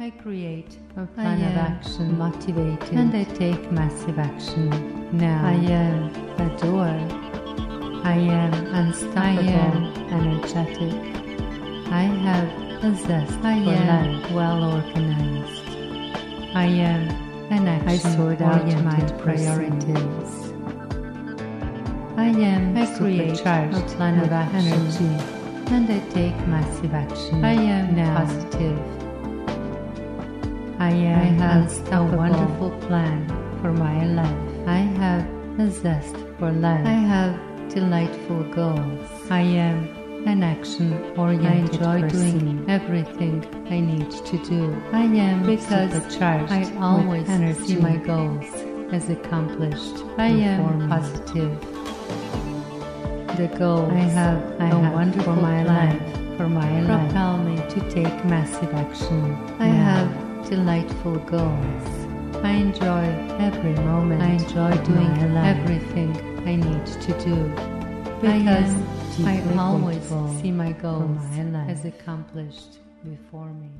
I create a plan of action, motivated, and I take massive action. Now I am adore. I am unstoppable, I am energetic. I have a zest I for am life. well organized. I am an I sort out my priorities. I am I create a plan of action, energy. and I take massive action. I am now. positive. I have a wonderful plan for my life. I have A zest for life. I have delightful goals. I am an action-oriented I enjoy person. doing everything I need to do. I am because supercharged I with always energy. see my goals as accomplished. I am positive. The goals I have I have wonderful for my plan life for my life propel me to take massive action. I now. have delightful goals. I enjoy every moment. I enjoy doing everything I need to do because I uh, deeply always see my goals as accomplished before me.